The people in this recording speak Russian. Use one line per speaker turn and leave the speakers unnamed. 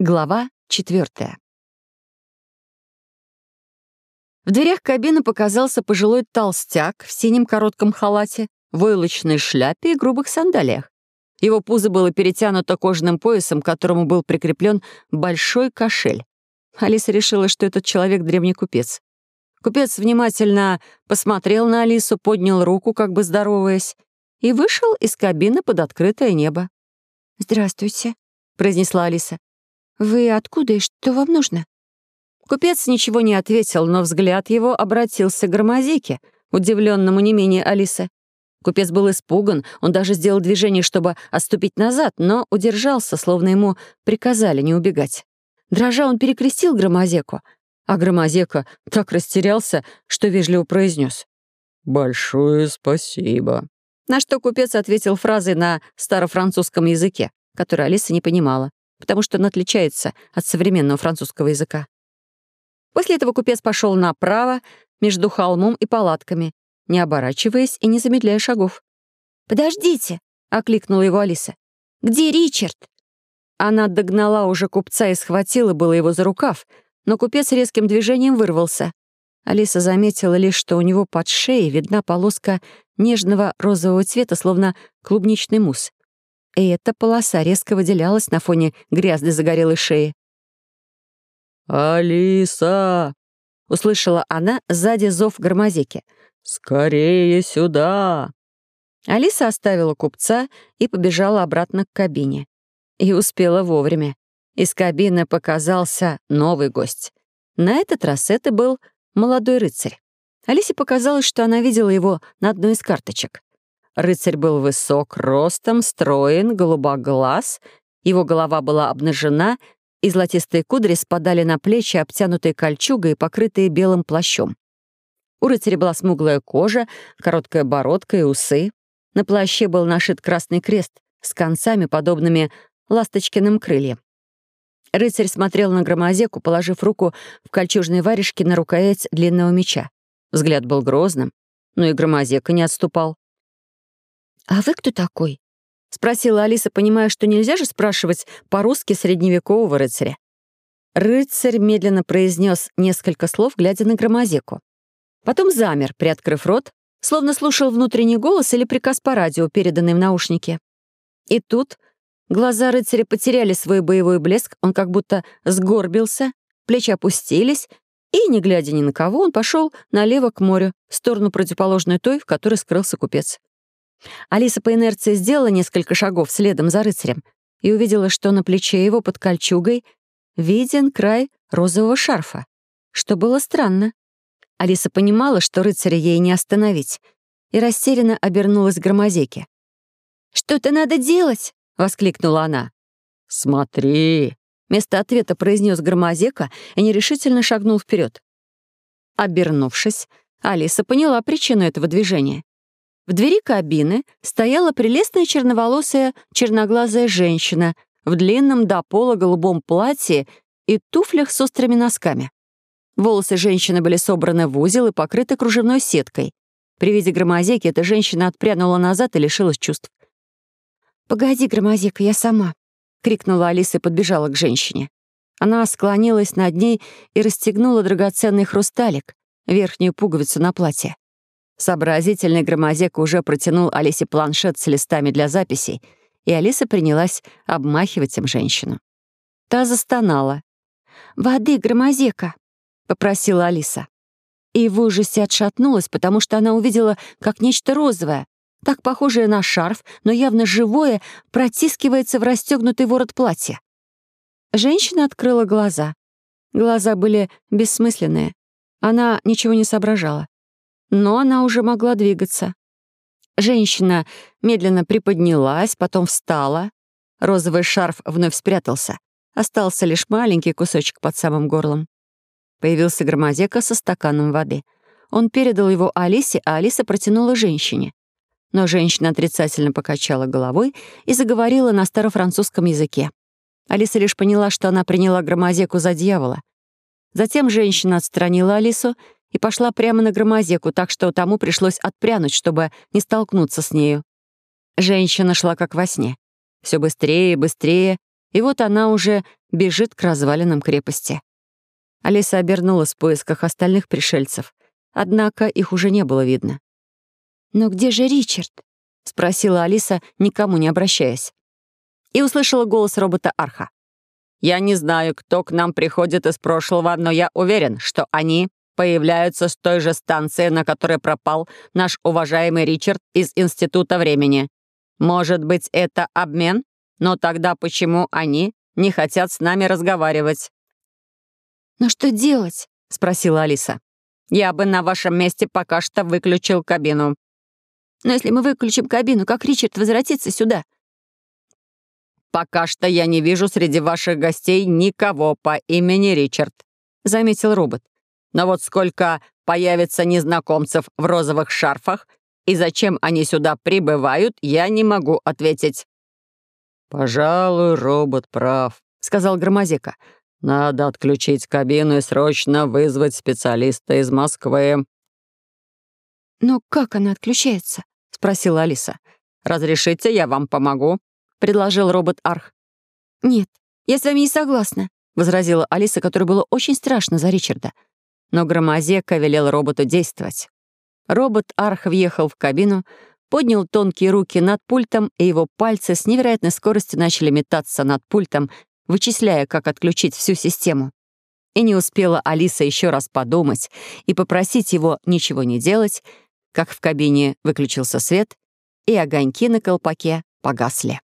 Глава четвертая. В дверях кабины показался пожилой толстяк в синем коротком халате, войлочной шляпе и грубых сандалиях. Его пузо было перетянуто кожаным поясом, к которому был прикреплен большой кошель. Алиса решила, что этот человек — древний купец. Купец внимательно посмотрел на Алису, поднял руку, как бы здороваясь, и вышел из кабины под открытое небо.
«Здравствуйте», —
произнесла Алиса.
«Вы откуда и что вам нужно?»
Купец ничего не ответил, но взгляд его обратился к громозеке, удивленному не менее Алисы. Купец был испуган, он даже сделал движение, чтобы отступить назад, но удержался, словно ему приказали не убегать. Дрожа он перекрестил громозеку, а громозека так растерялся, что вежливо произнес:
«Большое спасибо».
потому что он отличается от современного французского языка. После этого купец пошел направо, между холмом и палатками, не оборачиваясь и не замедляя шагов.
«Подождите!» — окликнула его Алиса. «Где Ричард?»
Она догнала уже купца и схватила было его за рукав, но купец резким движением вырвался. Алиса заметила лишь, что у него под шеей видна полоска нежного розового цвета, словно клубничный мусс. и эта полоса резко выделялась на фоне грязной загорелой шеи.
«Алиса!» —
услышала она сзади зов громозеки.
«Скорее сюда!»
Алиса оставила купца и побежала обратно к кабине. И успела вовремя. Из кабины показался новый гость. На этот раз это был молодой рыцарь. Алисе показалось, что она видела его на одной из карточек. Рыцарь был высок, ростом, строен, голубоглаз, его голова была обнажена, и золотистые кудри спадали на плечи, обтянутые кольчугой и покрытые белым плащом. У рыцаря была смуглая кожа, короткая бородка и усы. На плаще был нашит красный крест с концами, подобными ласточкиным крыльям. Рыцарь смотрел на громозеку, положив руку в кольчужные варежки на рукоять длинного меча. Взгляд был грозным, но и громозека не отступал.
«А вы «А вы кто такой?»
— спросила Алиса, понимая, что нельзя же спрашивать по-русски средневекового рыцаря. Рыцарь медленно произнес несколько слов, глядя на громозеку. Потом замер, приоткрыв рот, словно слушал внутренний голос или приказ по радио, переданный в наушники. И тут глаза рыцаря потеряли свой боевой блеск, он как будто сгорбился, плечи опустились, и, не глядя ни на кого, он пошел налево к морю, в сторону противоположную той, в которой скрылся купец. Алиса по инерции сделала несколько шагов следом за рыцарем и увидела, что на плече его под кольчугой виден край розового шарфа, что было странно. Алиса понимала, что рыцаря ей не остановить, и растерянно обернулась к громозеке.
«Что-то надо делать!» — воскликнула она.
«Смотри!» — вместо ответа произнес громозека и нерешительно шагнул вперед.
Обернувшись, Алиса поняла причину этого движения. В двери кабины стояла прелестная черноволосая черноглазая женщина в длинном до пола голубом платье и туфлях с острыми носками. Волосы женщины были собраны в узел и покрыты кружевной сеткой. При виде громозеки эта женщина отпрянула назад и лишилась чувств.
«Погоди, громозека, я сама», — крикнула Алиса и подбежала к женщине.
Она склонилась над ней и расстегнула драгоценный хрусталик, верхнюю пуговицу на платье. Сообразительная громозек уже протянул Алисе планшет с листами для записей, и Алиса принялась обмахивать им женщину. Та застонала.
«Воды, громозека!» — попросила Алиса.
И в ужасе отшатнулась, потому что она увидела, как нечто розовое, так похожее на шарф, но явно живое, протискивается в расстегнутый ворот платья. Женщина открыла глаза. Глаза были бессмысленные. Она ничего не соображала но она уже могла двигаться. Женщина медленно приподнялась, потом встала. Розовый шарф вновь спрятался. Остался лишь маленький кусочек под самым горлом. Появился громозека со стаканом воды. Он передал его Алисе, а Алиса протянула женщине. Но женщина отрицательно покачала головой и заговорила на старофранцузском языке. Алиса лишь поняла, что она приняла громозеку за дьявола. Затем женщина отстранила Алису и пошла прямо на громозеку, так что тому пришлось отпрянуть, чтобы не столкнуться с нею. Женщина шла как во сне. Все быстрее и быстрее, и вот она уже бежит к развалинам крепости. Алиса обернулась в поисках остальных пришельцев, однако их уже не было видно.
«Но где же Ричард?»
— спросила Алиса, никому не обращаясь. И услышала голос робота Арха. «Я не знаю, кто к нам приходит из прошлого, но я уверен, что они появляются с той же станции, на которой пропал наш уважаемый Ричард из Института времени. Может быть, это обмен? Но тогда почему они не хотят с нами разговаривать?»
«Но что делать?»
— спросила Алиса. «Я бы на вашем месте пока что выключил кабину».
«Но если мы выключим кабину, как Ричард возвратится сюда?»
«Пока что я не вижу среди ваших гостей никого по имени Ричард», — заметил робот. «Но вот сколько появится незнакомцев в розовых шарфах и зачем они сюда прибывают, я не могу ответить». «Пожалуй, робот прав», — сказал Громозека. «Надо отключить кабину и срочно вызвать специалиста из Москвы».
«Но как она отключается?» —
спросила Алиса. «Разрешите, я вам помогу», — предложил робот Арх.
«Нет, я с вами не согласна», —
возразила но Громозека велел роботу действовать. Робот Арх въехал в кабину, поднял тонкие руки над пультом, и его пальцы с невероятной скоростью начали метаться над пультом, вычисляя, как отключить всю систему. И не успела Алиса еще раз подумать и попросить его ничего не делать, как в кабине выключился свет, и огоньки на колпаке погасли.